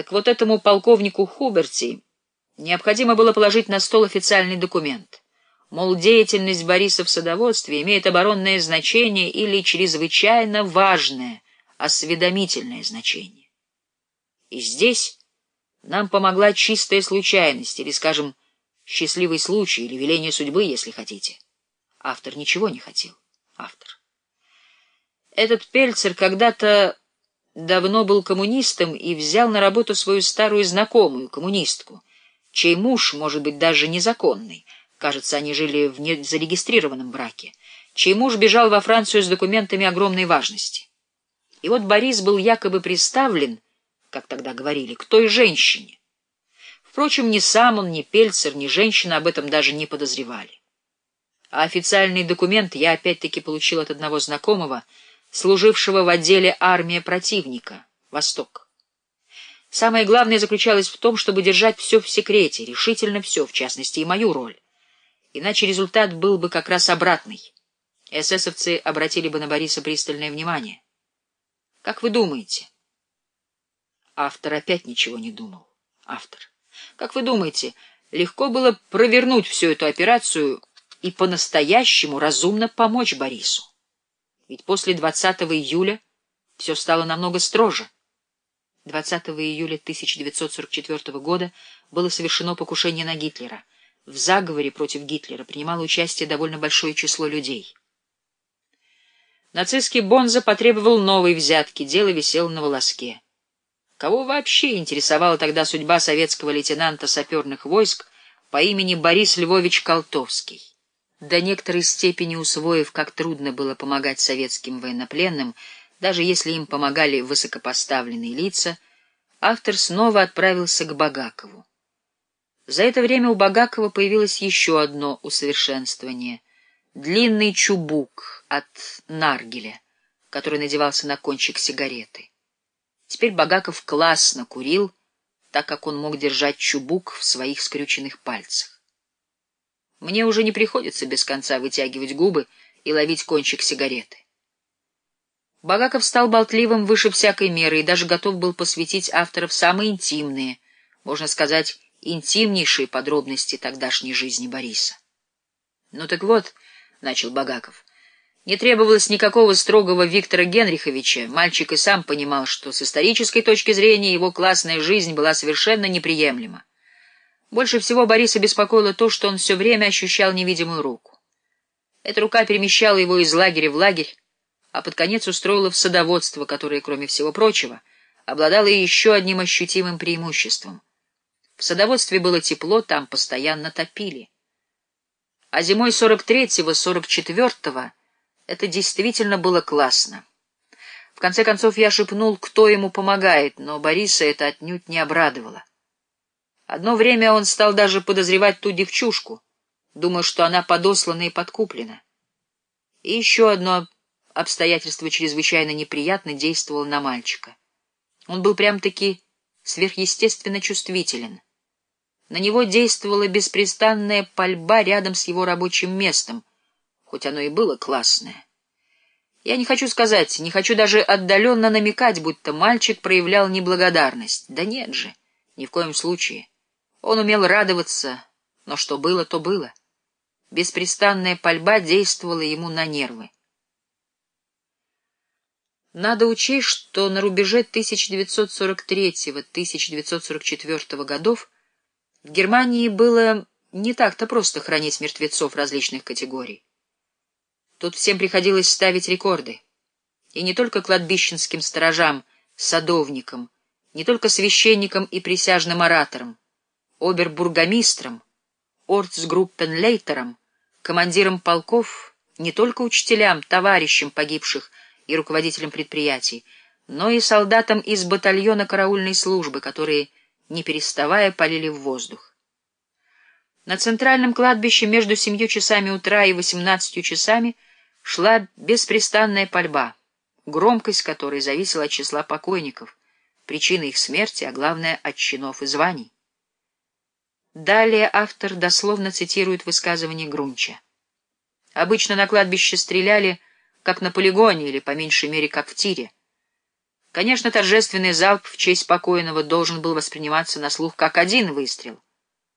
Так вот этому полковнику Хуберти необходимо было положить на стол официальный документ. Мол, деятельность Бориса в садоводстве имеет оборонное значение или чрезвычайно важное, осведомительное значение. И здесь нам помогла чистая случайность, или, скажем, счастливый случай, или веление судьбы, если хотите. Автор ничего не хотел. Автор. Этот Пельцер когда-то давно был коммунистом и взял на работу свою старую знакомую, коммунистку, чей муж, может быть, даже незаконный, кажется, они жили в незарегистрированном браке, чей муж бежал во Францию с документами огромной важности. И вот Борис был якобы представлен, как тогда говорили, к той женщине. Впрочем, ни сам он, ни Пельцер, ни женщина об этом даже не подозревали. А официальный документ я опять-таки получил от одного знакомого, служившего в отделе армия противника, Восток. Самое главное заключалось в том, чтобы держать все в секрете, решительно все, в частности и мою роль. Иначе результат был бы как раз обратный. Эсэсовцы обратили бы на Бориса пристальное внимание. Как вы думаете? Автор опять ничего не думал. Автор. Как вы думаете, легко было провернуть всю эту операцию и по-настоящему разумно помочь Борису? Ведь после 20 июля все стало намного строже. 20 июля 1944 года было совершено покушение на Гитлера. В заговоре против Гитлера принимало участие довольно большое число людей. Нацистский Бонза потребовал новой взятки, дело висело на волоске. Кого вообще интересовала тогда судьба советского лейтенанта саперных войск по имени Борис Львович Колтовский? До некоторой степени усвоив, как трудно было помогать советским военнопленным, даже если им помогали высокопоставленные лица, автор снова отправился к Багакову. За это время у Багакова появилось еще одно усовершенствование — длинный чубук от наргеля, который надевался на кончик сигареты. Теперь Багаков классно курил, так как он мог держать чубук в своих скрюченных пальцах. Мне уже не приходится без конца вытягивать губы и ловить кончик сигареты. Багаков стал болтливым выше всякой меры и даже готов был посвятить авторов самые интимные, можно сказать, интимнейшие подробности тогдашней жизни Бориса. — Ну так вот, — начал Багаков, — не требовалось никакого строгого Виктора Генриховича. Мальчик и сам понимал, что с исторической точки зрения его классная жизнь была совершенно неприемлема. Больше всего Бориса беспокоило то, что он все время ощущал невидимую руку. Эта рука перемещала его из лагеря в лагерь, а под конец устроила в садоводство, которое, кроме всего прочего, обладало еще одним ощутимым преимуществом. В садоводстве было тепло, там постоянно топили. А зимой 43-го, 44-го это действительно было классно. В конце концов я шепнул, кто ему помогает, но Бориса это отнюдь не обрадовало. Одно время он стал даже подозревать ту девчушку, думая, что она подослана и подкуплена. И еще одно обстоятельство чрезвычайно неприятно действовало на мальчика. Он был прям-таки сверхъестественно чувствителен. На него действовала беспрестанная пальба рядом с его рабочим местом, хоть оно и было классное. Я не хочу сказать, не хочу даже отдаленно намекать, будто мальчик проявлял неблагодарность. Да нет же, ни в коем случае. Он умел радоваться, но что было, то было. Беспрестанная пальба действовала ему на нервы. Надо учесть, что на рубеже 1943-1944 годов в Германии было не так-то просто хранить мертвецов различных категорий. Тут всем приходилось ставить рекорды. И не только кладбищенским сторожам, садовникам, не только священникам и присяжным ораторам, обербургомистром, орцгруппенлейтером, командиром полков, не только учителям, товарищам погибших и руководителям предприятий, но и солдатам из батальона караульной службы, которые, не переставая, полили в воздух. На центральном кладбище между семью часами утра и восемнадцатью часами шла беспрестанная пальба, громкость которой зависела от числа покойников, причины их смерти, а главное, от чинов и званий. Далее автор дословно цитирует высказывание Грунча. Обычно на кладбище стреляли, как на полигоне или, по меньшей мере, как в тире. Конечно, торжественный залп в честь покойного должен был восприниматься на слух как один выстрел —